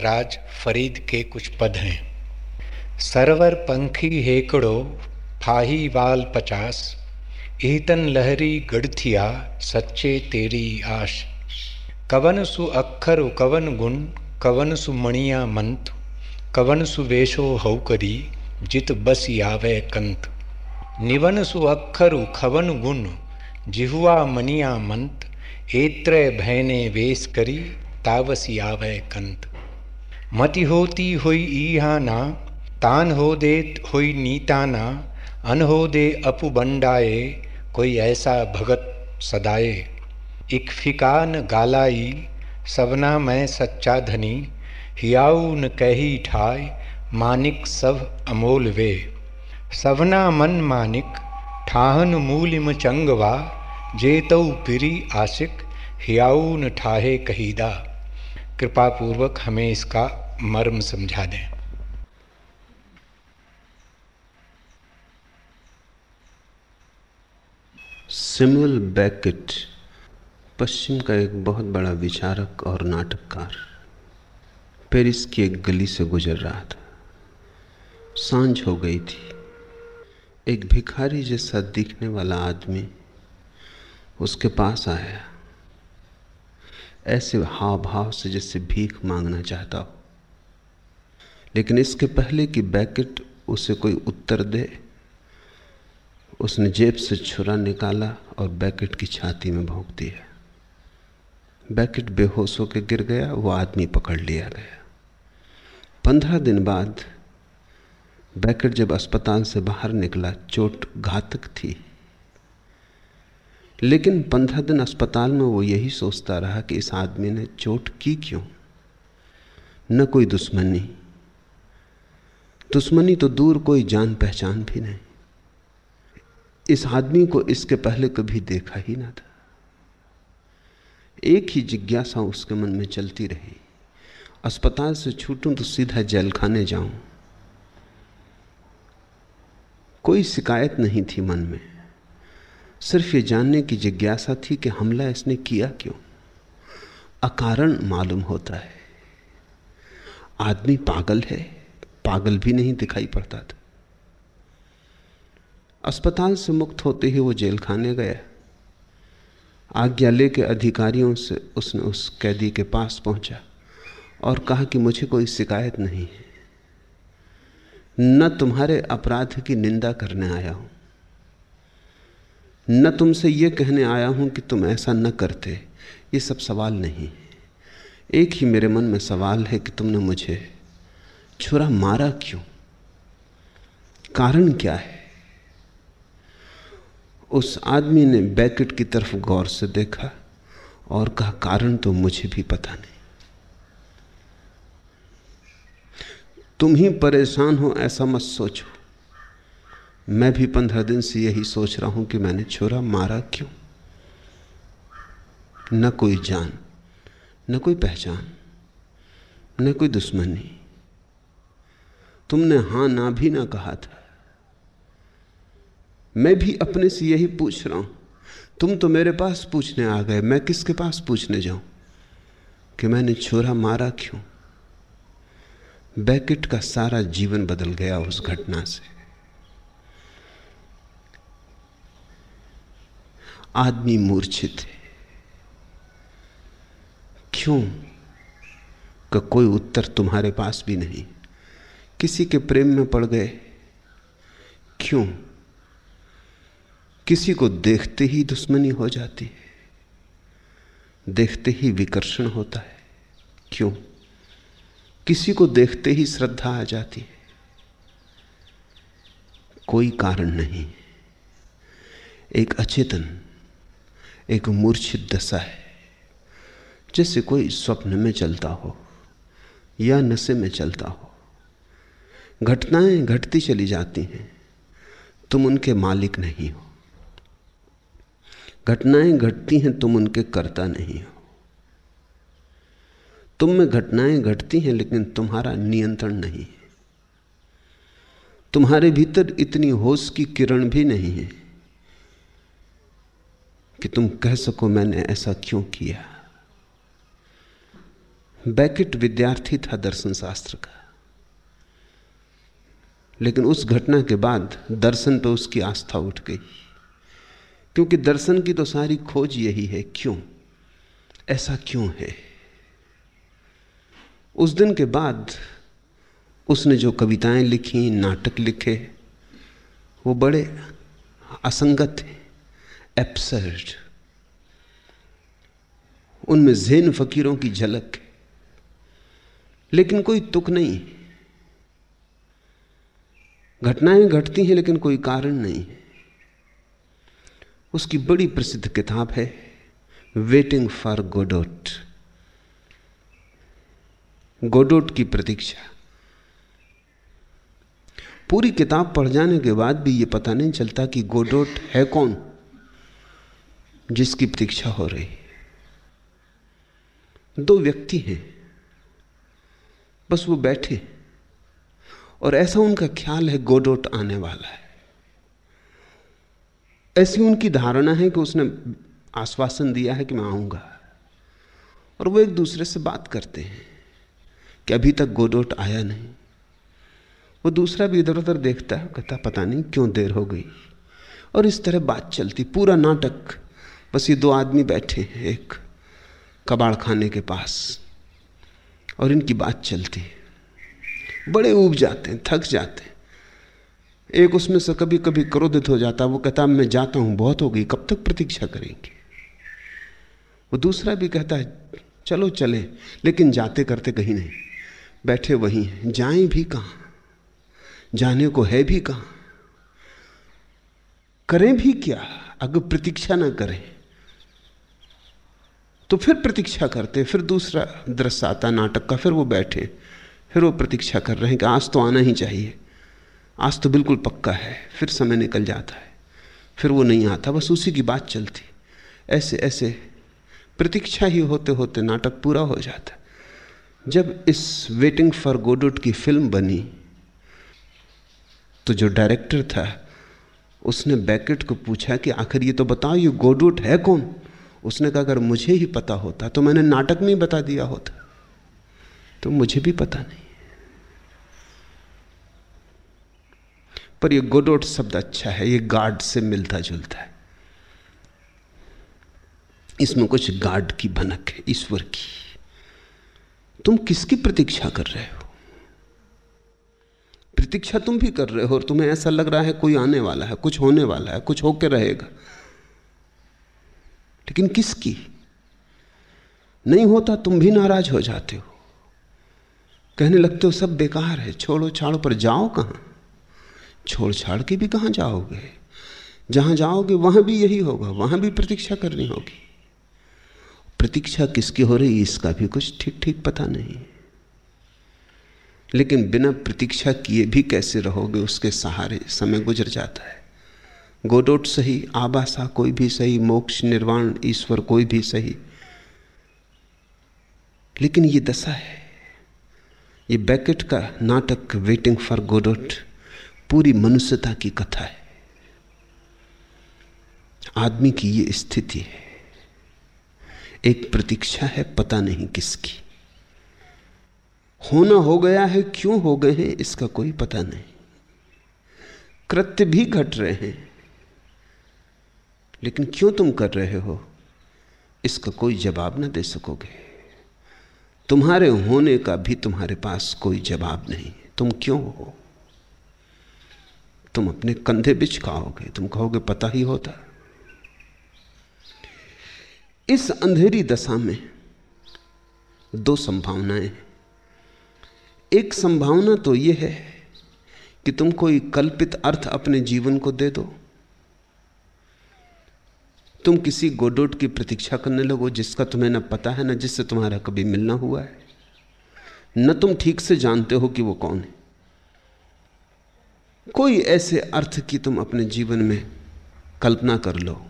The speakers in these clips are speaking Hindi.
राज फरीद के कुछ पद हैं। सरवर पंखी हेकड़ो, फाही वाल पचास, ईतन लहरी गढ़थिया, सच्चे तेरी आश। कवन सु अक्षर कवन गुण, कवन सु मणिया मंत, कवन सु वेशो हौ करी जित बस यावे कंत। निवन सु अक्षरु खवन गुण, जिहुआ मनिया मंत एत्र भयने वेश करी, तावसी आवे कंत। मति होती हुई ईहाना, तान हो दे हुई नीताना, अन दे अपु बंडाए कोई ऐसा भगत सदाए इक फिकान गालाई, सबना मैं सच्चा धनी, हियाऊ न कही ठाय, मानिक सब अमोल वे। सवना मन मानिक, ठाहन मूलिम चंगवा जेतऊ पिरी आशिक, हियाऊ न ठाहे कहीदा कृपा पूर्वक हमें इसका मर्म समझा दें। सिमुल बैकेट पश्चिम का एक बहुत बड़ा विचारक और नाटककार, पेरिस की एक गली से गुजर रहा था। साँझ हो गई थी। एक भिखारी जैसा दिखने वाला आदमी उसके पास आया। ऐसे हाव भाव से जैसे भीख मांगना चाहता हो। लेकिन इसके पहले कि बैकेट उसे कोई उत्तर दे, उसने जेब से छुरा निकाला और बैकेट की छाती में भोंक दिया। बैकेट बेहोश होकर गिर गया, वो आदमी पकड़ लिया गया। पंद्रह दिन बाद बैकेट जब अस्पताल से बाहर निकला, चोट घातक थी। लेकिन पंद्रह दिन अस्पताल में वो यही सोचता रहा कि इस आदमी ने चोट की क्यों? न कोई दुश्मनी। दुश्मनी तो दूर कोई जान पहचान भी नहीं। इस आदमी को इसके पहले कभी देखा ही ना था। एक ही जिज्ञासा उसके मन में चलती रही। अस्पताल से छूटूं तो सीधा जेल खाने जाऊँ। कोई शिकायत नहीं थी मन में। सिर्फ़ ये जानने की जिज्ञासा थी कि हमला इसने किया क्यों? अकारण मालूम होता है। आदमी पागल है, पागल भी नहीं दिखाई पड़ता था। अस्पताल से मुक्त होते ही वो जेल खाने गया। आज्ञा लेके अधिकारियों से उसने उस कैदी के पास पहुँचा और कहा कि मुझे कोई शिकायत नहीं है। न तुम्हारे अपराध की निंदा करने आया हूँ। न तुमसे यह कहने आया हूँ कि तुम ऐसा न करते। ये सब सवाल नहीं एक ही मेरे मन में सवाल है कि तुमने मुझे छुरा मारा क्यों? कारण क्या है? उस आदमी ने बैकेट की तरफ़ गौर से देखा और कहा, कारण तो मुझे भी पता नहीं। तुम ही परेशान हो, ऐसा मत सोचो। मैं भी पंद्रह दिन से यही सोच रहा हूँ कि मैंने छोरा मारा क्यों? न कोई जान, न कोई पहचान, न कोई दुश्मनी। तुमने हाँ ना भी ना कहा था। मैं भी अपने से यही पूछ रहा हूँ। तुम तो मेरे पास पूछने आ गए, मैं किसके पास पूछने जाऊँ कि मैंने छोरा मारा क्यों? बैकेट का सारा जीवन बदल गया उस घटना से। आदमी मूर्छित है। क्यों? का कोई उत्तर तुम्हारे पास भी नहीं। किसी के प्रेम में पड़ गए। क्यों? किसी को देखते ही दुश्मनी हो जाती है। देखते ही विकर्षण होता है। क्यों? किसी को देखते ही श्रद्धा आ जाती है। कोई कारण नहीं। एक अचेतन एक मूर्छित दशा है। जैसे कोई स्वप्न में चलता हो या नशे में चलता हो। घटनाएँ घटती चली जाती हैं। तुम उनके मालिक नहीं हो। घटनाएँ घटती हैं, तुम उनके कर्ता नहीं हो। तुम में घटनाएँ घटती हैं, लेकिन तुम्हारा नियंत्रण नहीं है। तुम्हारे भीतर इतनी होश की किरण भी नहीं है। कि तुम कह सको मैंने ऐसा क्यों किया? बैकेट विद्यार्थी था दर्शन शास्त्र का। लेकिन उस घटना के बाद दर्शन पर उसकी आस्था उठ गई। क्योंकि दर्शन की तो सारी खोज यही है, क्यों? ऐसा क्यों है? उस दिन के बाद उसने जो कविताएँ लिखी, नाटक लिखे, वो बड़े असंगत हैं। एप्सर्ड उनमें जैन फकीरों की झलक है, लेकिन कोई तुक नहीं घटनाएँ घटती हैं, लेकिन कोई कारण नहीं है। उसकी बड़ी प्रसिद्ध किताब है वेटिंग फॉर गोडोट गोडोट की प्रतीक्षा। पूरी किताब पढ़ जाने के बाद भी यह पता नहीं चलता कि गोडोट है कौन। जिसकी प्रतीक्षा हो रही दो व्यक्ति हैं। बस वो बैठे। और ऐसा उनका ख्याल है, गोडोट आने वाला है। ऐसी उनकी धारणा है कि उसने आश्वासन दिया है कि मैं आऊँगा। और वो एक दूसरे से बात करते हैं कि अभी तक गोडोट आया नहीं। वो दूसरा भी इधर उधर देखता है, कहता पता नहीं क्यों देर हो गई? और इस तरह बात चलती, पूरा नाटक बस ये दो आदमी बैठे हैं, एक कबाड़ खाने के पास और इनकी बात चलती है। बड़े ऊब जाते हैं, थक जाते हैं। एक उसमें से कभी कभी क्रोधित हो जाता है, वो कहता, मैं जाता हूँ, बहुत हो गई, कब तक प्रतीक्षा करेंगे? वो दूसरा भी कहता है, चलो चले, लेकिन जाते करते कहीं नहीं, बैठे वहीं हैं, जाएँ भी कहाँ? जाने को है भी कहाँ? करें भी क्या? अगर प्रतीक्षा ना करें तो फिर प्रतीक्षा करते, फिर दूसरा दृश्य आता नाटक का, फिर वो बैठे, फिर वो प्रतीक्षा कर रहे हैं कि आज तो आना ही चाहिए। आज तो बिल्कुल पक्का है, फिर समय निकल जाता है। फिर वो नहीं आता, बस उसी की बात चलती। ऐसे ऐसे प्रतीक्षा ही होते होते नाटक पूरा हो जाता। जब इस वेटिंग फॉर गोडोट की फ़िल्म बनी तो जो डायरेक्टर था, उसने बैकेट को पूछा कि आखिर ये तो बताओ, ये गोडोट है कौन? उसने कहा, अगर मुझे ही पता होता तो मैंने नाटक में ही बता दिया होता। तो मुझे भी पता नहीं। पर यह गोडोट शब्द अच्छा है, ये गार्ड से मिलता जुलता है। इसमें कुछ गार्ड की भनक है, ईश्वर की। तुम किसकी प्रतीक्षा कर रहे हो? प्रतीक्षा तुम भी कर रहे हो और तुम्हें ऐसा लग रहा है कोई आने वाला है, कुछ होने वाला है, कुछ होकर रहेगा। लेकिन किसकी? नहीं होता तुम भी नाराज़ हो जाते हो। कहने लगते हो, सब बेकार है, छोड़ो छाड़ो पर जाओ कहाँ? छोड़ छाड़ के भी कहाँ जाओगे? जहाँ जाओगे, वहाँ भी यही होगा, वहाँ भी प्रतीक्षा करनी होगी। प्रतीक्षा किसकी हो रही, इसका भी कुछ ठीक ठीक पता नहीं। लेकिन बिना प्रतीक्षा किए भी कैसे रहोगे, उसके सहारे समय गुजर जाता है। गोडोट सही आबासा कोई भी सही, मोक्ष, निर्वाण, ईश्वर कोई भी सही। लेकिन ये दशा है। ये बैकेट का नाटक वेटिंग फॉर गोडोट पूरी मनुष्यता की कथा है। आदमी की ये स्थिति है। एक प्रतीक्षा है, पता नहीं किसकी। होना हो गया है, क्यों हो गए हैं, इसका कोई पता नहीं। कृत्य भी घट रहे हैं। लेकिन क्यों तुम कर रहे हो? इसका कोई जवाब ना दे सकोगे। तुम्हारे होने का भी तुम्हारे पास कोई जवाब नहीं। तुम क्यों हो? तुम अपने कंधे बिचकाओगे तुम कहोगे, पता ही होता। इस अंधेरी दशा में दो संभावनाएँ एक संभावना तो यह है कि तुम कोई कल्पित अर्थ अपने जीवन को दे दो। तुम किसी गोडोट की प्रतीक्षा करने लगो जिसका तुम्हें न पता है, न जिससे तुम्हारा कभी मिलना हुआ है। न तुम ठीक से जानते हो कि वो कौन है। कोई ऐसे अर्थ की तुम अपने जीवन में कल्पना कर लो,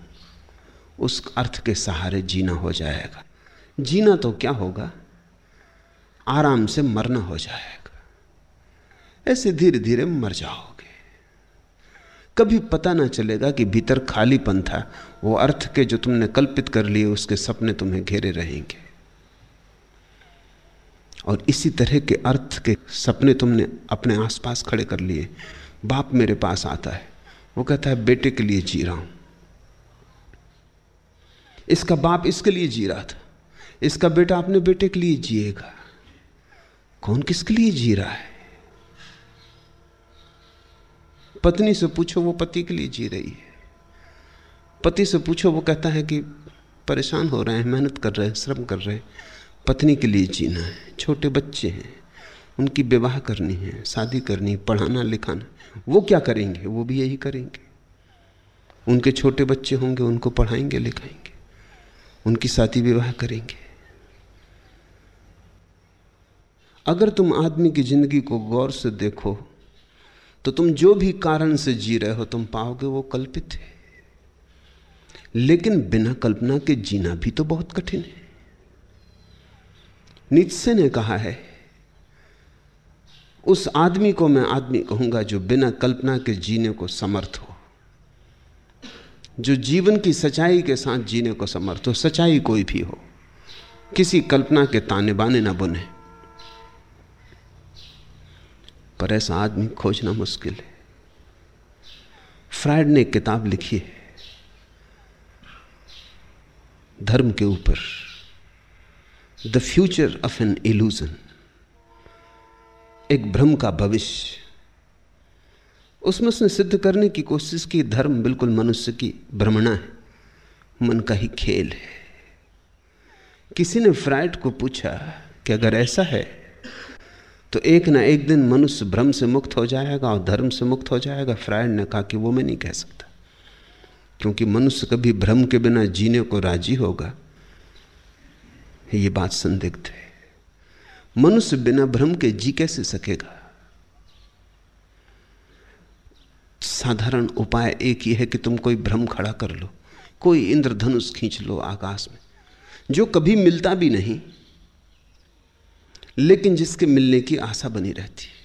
उस अर्थ के सहारे जीना हो जाएगा। जीना तो क्या होगा? आराम से मरना हो जाएगा। ऐसे धीरे धीरे मर जाओ कभी पता ना चलेगा कि भीतर खालीपन था। वो अर्थ के जो तुमने कल्पित कर लिए, उसके सपने तुम्हें घेरे रहेंगे। और इसी तरह के अर्थ के सपने तुमने अपने आसपास खड़े कर लिए। बाप मेरे पास आता है। वो कहता है, बेटे के लिए जी रहा हूँ। इसका बाप इसके लिए जी रहा था। इसका बेटा अपने बेटे के लिए जिएगा। कौन किसके लिए जी रहा है? पत्नी से पूछो, वो पति के लिए जी रही है। पति से पूछो, वो कहता है कि परेशान हो रहे हैं, मेहनत कर रहे हैं, श्रम कर रहे हैं, पत्नी के लिए जीना है। छोटे बच्चे हैं, उनकी विवाह करनी है, शादी करनी है, पढ़ाना, लिखाना। वो क्या करेंगे? वो भी यही करेंगे। उनके छोटे बच्चे होंगे, उनको पढ़ाएँगे, लिखाएँगे। उनकी शादी विवाह करेंगे। अगर तुम आदमी की ज़िंदगी को गौर से देखो तो तुम जो भी कारण से जी रहे हो, तुम पाओगे वो कल्पित है। लेकिन बिना कल्पना के जीना भी तो बहुत कठिन है। नित्से ने कहा है, उस आदमी को मैं आदमी कहूँगा जो बिना कल्पना के जीने को समर्थ हो। जो जीवन की सच्चाई के साथ जीने को समर्थ हो, सच्चाई कोई भी हो। किसी कल्पना के ताने बाने ना बुने। पर ऐसा आदमी खोजना मुश्किल है। फ्राइड ने किताब लिखी है। धर्म के ऊपर। The future of an illusion एक भ्रम का भविष्य। उसमें उसने सिद्ध करने की कोशिश की, धर्म बिल्कुल मनुष्य की भ्रमणा है। मन का ही खेल है। किसी ने फ्राइड को पूछा कि अगर ऐसा है तो एक ना एक दिन मनुष्य भ्रम से मुक्त हो जाएगा और धर्म से मुक्त हो जाएगा। फ्रायड ने कहा कि वो मैं नहीं कह सकता। क्योंकि मनुष्य कभी भ्रम के बिना जीने को राज़ी होगा। ये बात संदिग्ध है। मनुष्य बिना भ्रम के जी कैसे सकेगा? साधारण उपाय एक ही है कि तुम कोई भ्रम खड़ा कर लो, कोई इंद्रधनुष खींच लो आकाश में। जो कभी मिलता भी नहीं लेकिन जिसके मिलने की आशा बनी रहती है।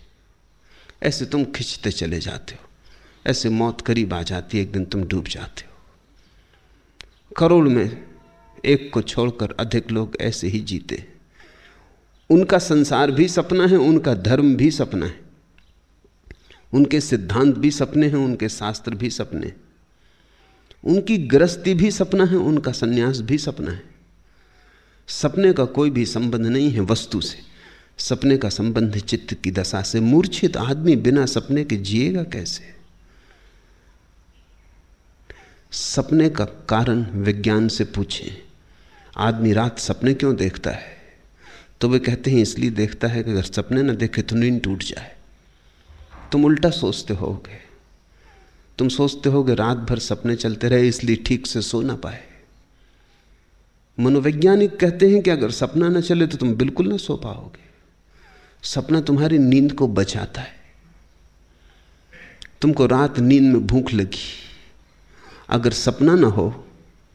ऐसे तुम खिंचते चले जाते हो। ऐसे मौत करीब आ जाती है, एक दिन तुम डूब जाते हो। करोड़ में एक को छोड़कर अधिक लोग ऐसे ही जीते उनका संसार भी सपना है, उनका धर्म भी सपना है। उनके सिद्धांत भी सपने हैं, उनके शास्त्र भी सपने उनकी गृहस्थी भी सपना है, उनका सन्यास भी सपना है। सपने का कोई भी संबंध नहीं है वस्तु से। सपने का संबंध चित्त की दशा से मूर्छित आदमी बिना सपने के जिएगा कैसे? सपने का कारण विज्ञान से पूछें। आदमी रात सपने क्यों देखता है? तो वे कहते हैं, इसलिए देखता है कि अगर सपने ना देखे तो नींद टूट जाए। तुम उल्टा सोचते होगे। तुम सोचते होगे, रात भर सपने चलते रहे, इसलिए ठीक से सो ना पाए। मनोवैज्ञानिक कहते हैं कि अगर सपना ना चले तो तुम बिल्कुल ना सो पाओगे। सपना तुम्हारी नींद को बचाता है। तुमको रात नींद में भूख लगी। अगर सपना ना हो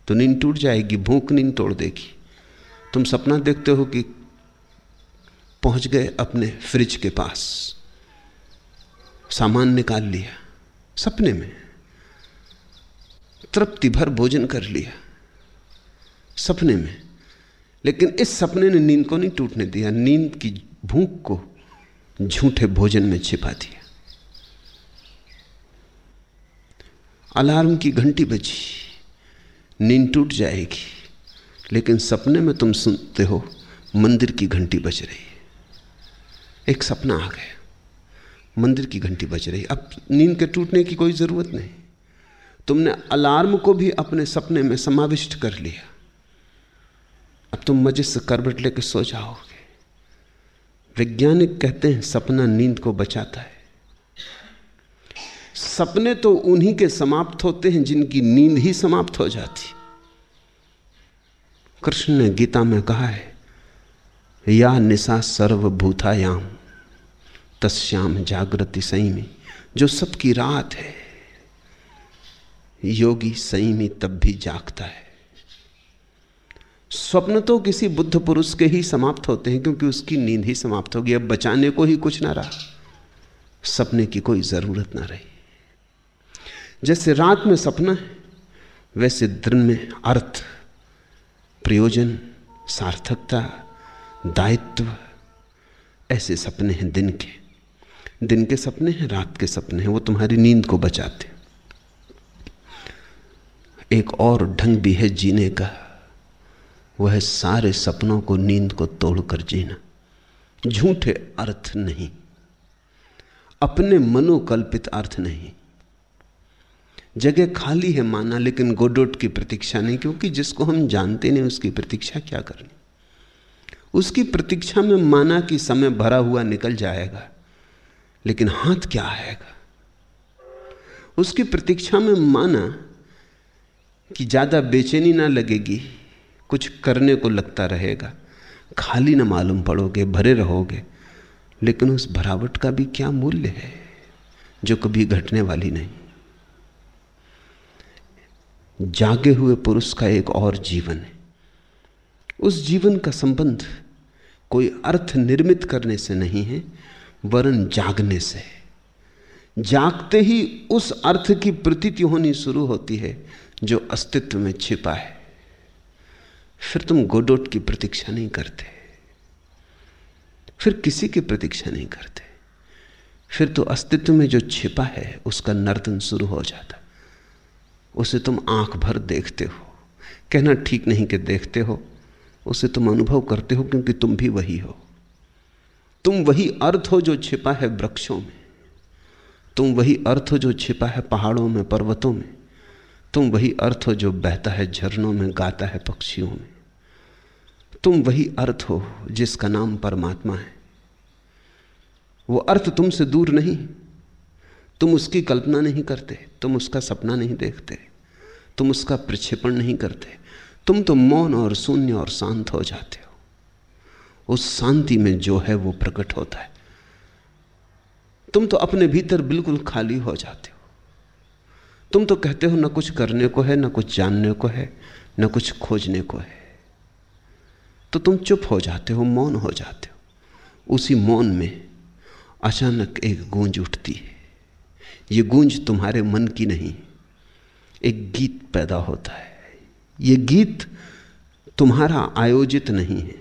तो नींद टूट जाएगी, भूख नींद तोड़ देगी। तुम सपना देखते हो कि पहुँच गए अपने फ्रिज के पास। सामान निकाल लिया, सपने में। तृप्ति भर भोजन कर लिया, सपने में। लेकिन इस सपने ने नींद को नहीं टूटने दिया, नींद की भूख को झूठे भोजन में छिपा दिया। अलार्म की घंटी बजी, नींद टूट जाएगी, लेकिन सपने में तुम सुनते हो मंदिर की घंटी बज रही है। एक सपना आ गया, मंदिर की घंटी बज रही अब नींद के टूटने की कोई ज़रूरत नहीं। तुमने अलार्म को भी अपने सपने में समाविष्ट कर लिया। अब तुम मज़े से करबट लेकर सो जाओगे वैज्ञानिक कहते हैं, सपना नींद को बचाता है। सपने तो उन्हीं के समाप्त होते हैं जिनकी नींद ही समाप्त हो जाती। कृष्ण ने गीता में कहा है, या निशा सर्वभूतायाम, तस्याम जागृति संयमी जो सबकी रात है, योगी संयमी तब भी जागता है। स्वप्न तो किसी बुद्ध पुरुष के ही समाप्त होते हैं, क्योंकि उसकी नींद ही समाप्त होगी। अब बचाने को ही कुछ ना रहा, सपने की कोई ज़रूरत ना रही। जैसे रात में सपना है, वैसे दिन में अर्थ, प्रयोजन, सार्थकता, दायित्व, ऐसे सपने हैं दिन के। दिन के सपने हैं, रात के सपने हैं, वो तुम्हारी नींद को बचाते एक और ढंग भी है जीने का। वह सारे सपनों को नींद को तोड़कर जीना। झूठे अर्थ नहीं। अपने मनोकल्पित अर्थ नहीं। जगह खाली है माना, लेकिन गोडोट की प्रतीक्षा नहीं, क्योंकि जिसको हम जानते नहीं, उसकी प्रतीक्षा क्या करनी? उसकी प्रतीक्षा में माना कि समय भरा हुआ निकल जाएगा, लेकिन हाथ क्या आएगा? उसकी प्रतीक्षा में माना कि ज़्यादा बेचैनी ना लगेगी कुछ करने को लगता रहेगा। खाली ना मालूम पड़ोगे, भरे रहोगे, लेकिन उस भरावट का भी क्या मूल्य है, जो कभी घटने वाली नहीं। जागे हुए पुरुष का एक और जीवन है। उस जीवन का संबंध कोई अर्थ निर्मित करने से नहीं है, वरन जागने से जागते ही उस अर्थ की प्रतीति होनी शुरू होती है, जो अस्तित्व में छिपा है। फिर तुम गोडोट की प्रतीक्षा नहीं करते। फिर किसी की प्रतीक्षा नहीं करते। फिर तो अस्तित्व में जो छिपा है, उसका नर्तन शुरू हो जाता। उसे तुम आँख भर देखते हो। कहना ठीक नहीं कि देखते हो। उसे तुम अनुभव करते हो क्योंकि तुम भी वही हो। तुम वही अर्थ हो जो छिपा है वृक्षों में। तुम वही अर्थ हो जो छिपा है पहाड़ों में, पर्वतों में। तुम वही अर्थ हो जो बहता है झरनों में, गाता है पक्षियों में। तुम वही अर्थ हो जिसका नाम परमात्मा है। वो अर्थ तुमसे दूर नहीं। तुम उसकी कल्पना नहीं करते, तुम उसका सपना नहीं देखते, तुम उसका प्रक्षेपण नहीं करते। तुम तो मौन और शून्य और शांत हो जाते हो। उस शांति में जो है वो प्रकट होता है। तुम तो अपने भीतर बिल्कुल खाली हो जाते हो। तुम तो कहते हो ना कुछ करने को है, ना कुछ जानने को है, ना कुछ खोजने को है। तो तुम चुप हो जाते हो, मौन हो जाते हो। उसी मौन में अचानक एक गूंज उठती है। ये गूंज तुम्हारे मन की नहीं, एक गीत पैदा होता है। ये गीत तुम्हारा आयोजित नहीं है।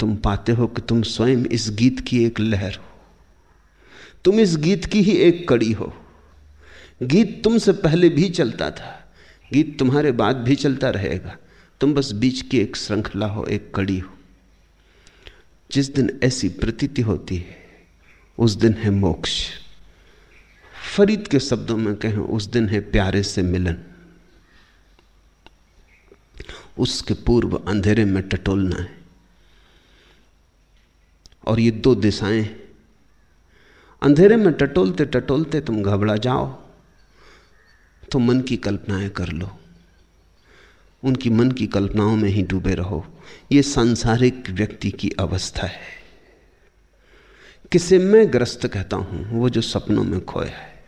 तुम पाते हो कि तुम स्वयं इस गीत की एक लहर हो। तुम इस गीत की ही एक कड़ी हो। गीत तुमसे पहले भी चलता था। गीत तुम्हारे बाद भी चलता रहेगा। तुम बस बीच की एक श्रृंखला हो, एक कड़ी हो। जिस दिन ऐसी प्रतीति होती है, उस दिन है मोक्ष। फरीद के शब्दों में कहें, उस दिन है प्यारे से मिलन। उसके पूर्व अंधेरे में टटोलना है। और ये दो दिशाएँ अंधेरे में टटोलते टटोलते तुम घबरा जाओ। तो मन की कल्पनाएँ कर लो। उनकी मन की कल्पनाओं में ही डूबे रहो। ये सांसारिक व्यक्ति की अवस्था है। किसे मैं ग्रस्त कहता हूँ? वो जो सपनों में खोया है।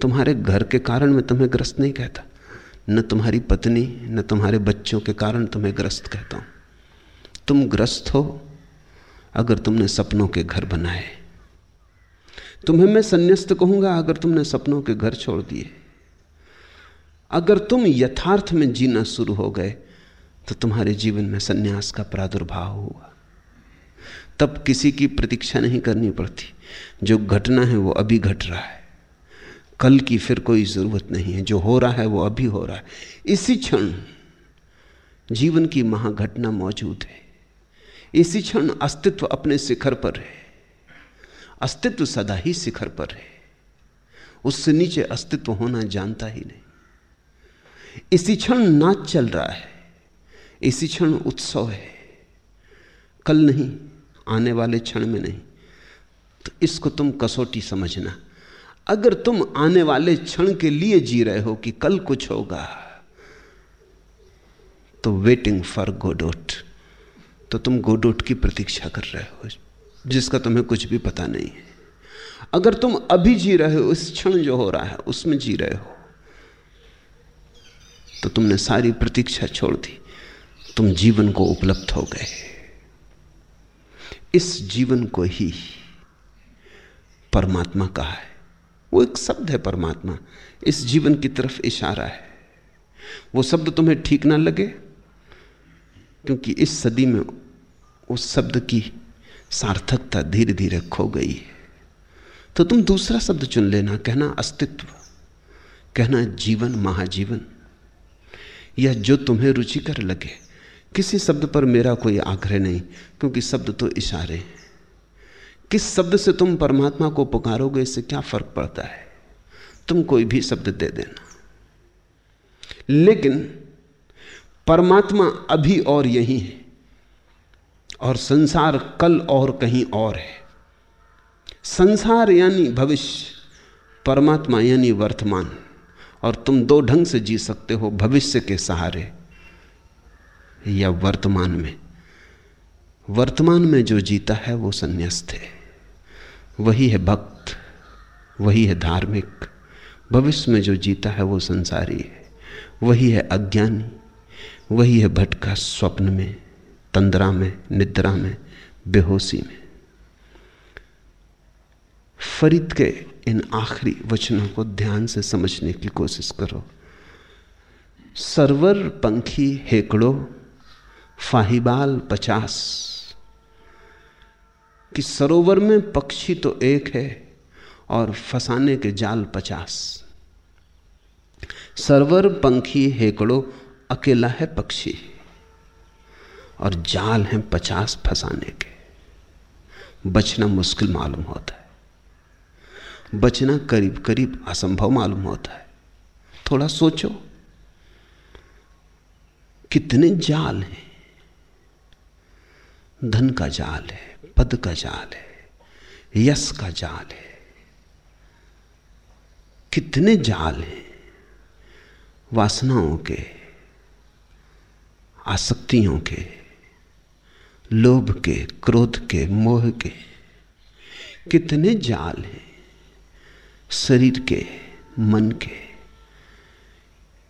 तुम्हारे घर के कारण मैं तुम्हें ग्रस्त नहीं कहता। न तुम्हारी पत्नी, न तुम्हारे बच्चों के कारण तुम्हें ग्रस्त कहता हूँ। तुम ग्रस्त हो अगर तुमने सपनों के घर बनाए। तुम्हें मैं संन्यास्त कहूँगा अगर तुमने सपनों के घर छोड़ दिए। अगर तुम यथार्थ में जीना शुरू हो गए तो तुम्हारे जीवन में सन्यास का प्रादुर्भाव हुआ। तब किसी की प्रतीक्षा नहीं करनी पड़ती। जो घटना है, वो अभी घट रहा है। कल की फिर कोई ज़रूरत नहीं है। जो हो रहा है, वो अभी हो रहा है। इसी क्षण जीवन की महाघटना मौजूद है। इसी क्षण अस्तित्व अपने शिखर पर है। अस्तित्व सदा ही शिखर पर है। उससे नीचे अस्तित्व होना जानता ही नहीं। इसी क्षण नाच चल रहा है, इसी क्षण उत्सव है। कल नहीं, आने वाले क्षण में नहीं। तो इसको तुम कसौटी समझना। अगर तुम आने वाले क्षण के लिए जी रहे हो कि कल कुछ होगा तो वेटिंग फॉर गोडोट तो तुम गोडोट की प्रतीक्षा कर रहे हो, जिसका तुम्हें कुछ भी पता नहीं है। अगर तुम अभी जी रहे हो, इस क्षण जो हो रहा है, उसमें जी रहे हो। तो तुमने सारी प्रतीक्षा छोड़ दी। तुम जीवन को उपलब्ध हो गए। इस जीवन को ही परमात्मा कहा है। वो एक शब्द है परमात्मा। इस जीवन की तरफ़ इशारा है। वो शब्द तुम्हें ठीक ना लगे, क्योंकि इस सदी में उस शब्द की सार्थकता धीरे धीरे खो गई है। तो तुम दूसरा शब्द चुन लेना, कहना अस्तित्व, कहना जीवन, महाजीवन। या जो तुम्हें रुचिकर लगे। किसी शब्द पर मेरा कोई आग्रह नहीं, क्योंकि शब्द तो इशारे हैं। किस शब्द से तुम परमात्मा को पुकारोगे, इससे क्या फ़र्क पड़ता है? तुम कोई भी शब्द दे देना। लेकिन परमात्मा अभी और यही है, और संसार कल और कहीं और है। संसार यानी भविष्य, परमात्मा यानी वर्तमान। और तुम दो ढंग से जी सकते हो, भविष्य के सहारे या वर्तमान में। वर्तमान में जो जीता है, वो संन्यास्त है। वही है भक्त, वही है धार्मिक। भविष्य में जो जीता है, वो संसारी है। वही है अज्ञानी, वही है भटका स्वप्न में, तंद्रा में, निद्रा में, बेहोशी में। फरीद के इन आखिरी वचनों को ध्यान से समझने की कोशिश करो। सरवर, पंखी, हेकड़ो, फाहिबाल, पचास। कि सरोवर में पक्षी तो एक है और फसाने के जाल पचास। सरवर, पंखी, हेकड़ो, अकेला है पक्षी और जाल हैं पचास फंसाने के। बचना मुश्किल मालूम होता है। बचना करीब करीब असंभव मालूम होता है। थोड़ा सोचो, कितने जाल हैं। धन का जाल है, पद का जाल है, यश का जाल है। कितने जाल हैं। वासनाओं के, आसक्तियों के, लोभ के, क्रोध के, मोह के, कितने जाल हैं। शरीर के, मन के,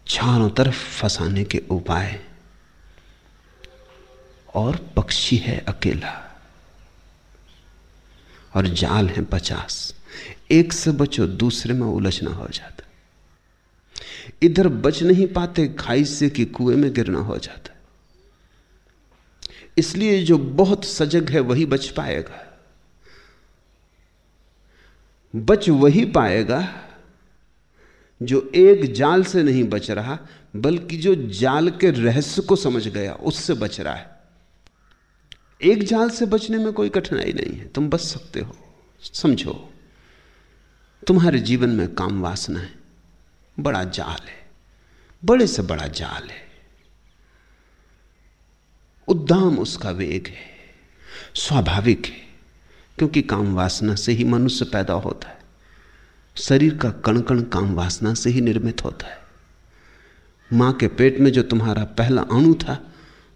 चारों तरफ़ फंसाने के उपाय। और पक्षी है अकेला। और जाल है पचास। एक से बचो, दूसरे में उलझना हो जाता। इधर बच नहीं पाते, खाई से कि कुएँ में गिरना हो जाता। इसलिए जो बहुत सजग है, वही बच पाएगा। बच वही पाएगा जो एक जाल से नहीं बच रहा, बल्कि जो जाल के रहस्य को समझ गया, उससे बच रहा है। एक जाल से बचने में कोई कठिनाई नहीं है। तुम बच सकते हो। समझो, तुम्हारे जीवन में काम वासना है। बड़ा जाल है। बड़े से बड़ा जाल है। उद्दाम उसका वेग है। स्वाभाविक है। क्योंकि काम वासना से ही मनुष्य पैदा होता है। शरीर का कण कण काम वासना से ही निर्मित होता है। माँ के पेट में जो तुम्हारा पहला अणु था,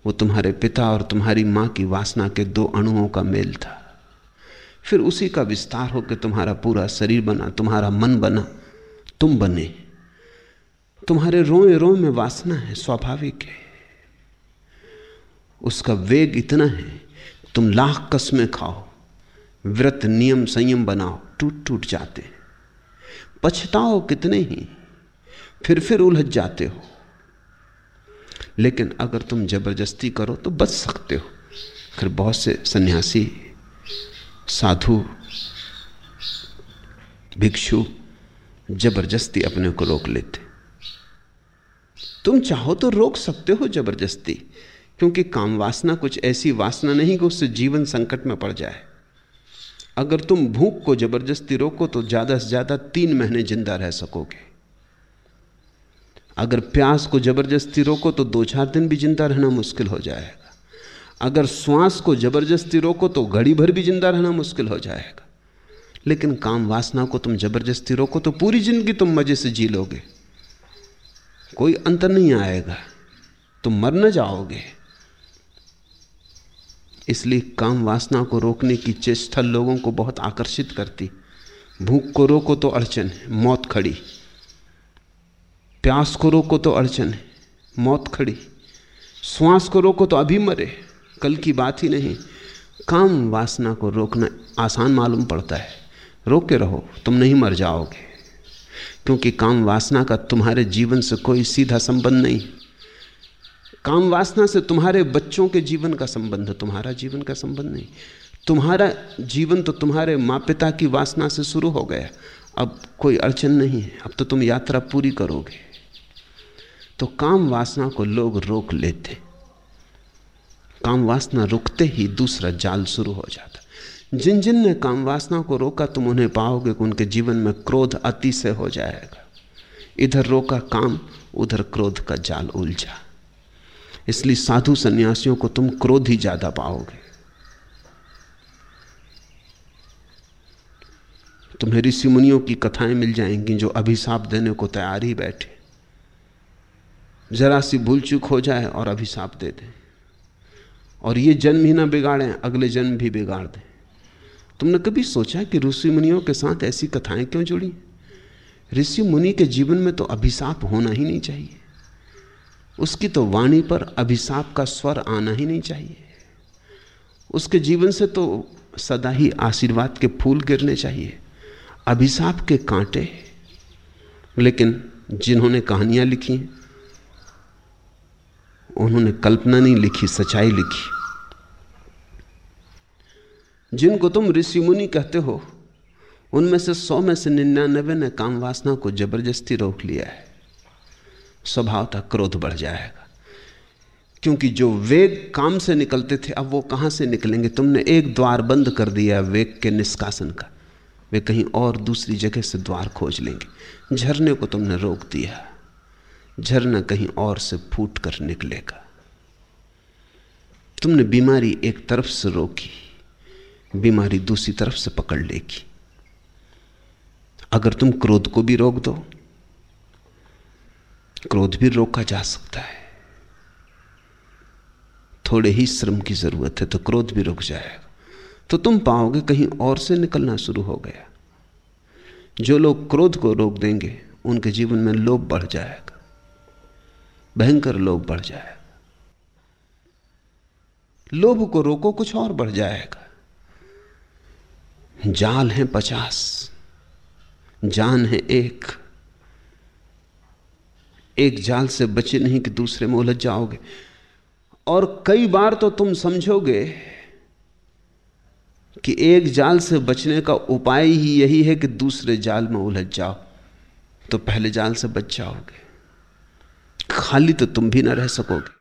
वो तुम्हारे पिता और तुम्हारी माँ की वासना के दो अणुओं का मेल था। फिर उसी का विस्तार होकर तुम्हारा पूरा शरीर बना, तुम्हारा मन बना, तुम बने। तुम्हारे रोए रो में वासना है, स्वाभाविक है। उसका वेग इतना है, तुम लाख कस्में खाओ व्रत, नियम, संयम बनाओ, टूट टूट जाते पछताओ कितने ही, फिर फिर उलझ जाते हो। लेकिन अगर तुम ज़बरदस्ती करो तो बच सकते हो। फिर बहुत से सन्यासी, साधु, भिक्षु ज़बरदस्ती अपने को रोक लेते। तुम चाहो तो रोक सकते हो ज़बरदस्ती, क्योंकि काम वासना कुछ ऐसी वासना नहीं कि उससे जीवन संकट में पड़ जाए। अगर तुम भूख को ज़बरदस्ती रोको तो ज़्यादा से ज़्यादा तीन महीने ज़िंदा रह सकोगे। अगर प्यास को ज़बरदस्ती रोको तो दो चार दिन भी ज़िंदा रहना मुश्किल हो जाएगा। अगर श्वास को ज़बरदस्ती रोको तो घड़ी भर भी ज़िंदा रहना मुश्किल हो जाएगा। लेकिन काम वासना को तुम ज़बरदस्ती रोको तो पूरी ज़िंदगी तुम मज़े से जी लोगे। कोई अंतर नहीं आएगा। तुम मर न जाओगे। इसलिए काम वासना को रोकने की चेष्टा लोगों को बहुत आकर्षित करती। भूख को रोको तो अड़चन है, मौत खड़ी। प्यास को रोको तो अड़चन है, मौत खड़ी। श्वास को रोको तो अभी मरे, कल की बात ही नहीं। काम वासना को रोकना आसान मालूम पड़ता है। रोक रहो, तुम नहीं मर जाओगे। क्योंकि काम वासना का तुम्हारे जीवन से कोई सीधा संबंध नहीं। काम वासना से तुम्हारे बच्चों के जीवन का संबंध है। तुम्हारा जीवन का संबंध नहीं। तुम्हारा जीवन तो तुम्हारे माँ पिता की वासना से शुरू हो गया। अब कोई अड़चन नहीं है। अब तो तुम यात्रा पूरी करोगे। तो काम वासना को लोग रोक लेते। काम वासना रुकते ही दूसरा जाल शुरू हो जाता। जिन जिन ने काम वासना को रोका, तुम उन्हें पाओगे कि उनके जीवन में क्रोध अति से हो जाएगा। इधर रोका काम, उधर क्रोध का जाल उलझा। इसलिए साधु सन्यासियों को तुम क्रोध ही ज़्यादा पाओगे। तुम्हें ऋषि मुनियों की कथाएँ मिल जाएँगी जो अभिशाप देने को तैयार ही बैठे। जरा सी भूल चूक हो जाए और अभिशाप दे दें। और ये जन्म ही ना बिगाड़ें, अगले जन्म भी बिगाड़ दें। तुमने कभी सोचा कि ऋषि मुनियों के साथ ऐसी कथाएँ क्यों जुड़ी? ऋषि मुनि के जीवन में तो अभिशाप होना ही नहीं चाहिए। उसकी तो वाणी पर अभिशाप का स्वर आना ही नहीं चाहिए। उसके जीवन से तो सदा ही आशीर्वाद के फूल गिरने चाहिए। अभिशाप के कांटे, लेकिन जिन्होंने कहानियाँ लिखी, उन्होंने कल्पना नहीं लिखी, सच्चाई लिखी। जिनको तुम ऋषि मुनि कहते हो, उनमें से सौ में से निन्यानबे ने काम वासना को ज़बरदस्ती रोक लिया है। स्वभावता क्रोध बढ़ जाएगा। क्योंकि जो वेग काम से निकलते थे, अब वो कहाँ से निकलेंगे? तुमने एक द्वार बंद कर दिया वेग के निष्कासन का। वे कहीं और दूसरी जगह से द्वार खोज लेंगे। झरने को तुमने रोक दिया। झरना कहीं और से फूट कर निकलेगा। तुमने बीमारी एक तरफ़ से रोकी, बीमारी दूसरी तरफ़ से पकड़ लेगी। अगर तुम क्रोध को भी रोक दो क्रोध भी रोका जा सकता है। थोड़े ही श्रम की ज़रूरत है तो क्रोध भी रुक जाएगा। तो तुम पाओगे कहीं और से निकलना शुरू हो गया। जो लोग क्रोध को रोक देंगे, उनके जीवन में लोभ बढ़ जाएगा। भयंकर लोभ बढ़ जाएगा। लोभ को रोको, कुछ और बढ़ जाएगा। जाल है पचास, जान है एक। एक जाल से बचे नहीं कि दूसरे में उलझ जाओगे। और कई बार तो तुम समझोगे कि एक जाल से बचने का उपाय ही यही है कि दूसरे जाल में उलझ जाओ तो पहले जाल से बच जाओगे। खाली तो तुम भी ना रह सकोगे।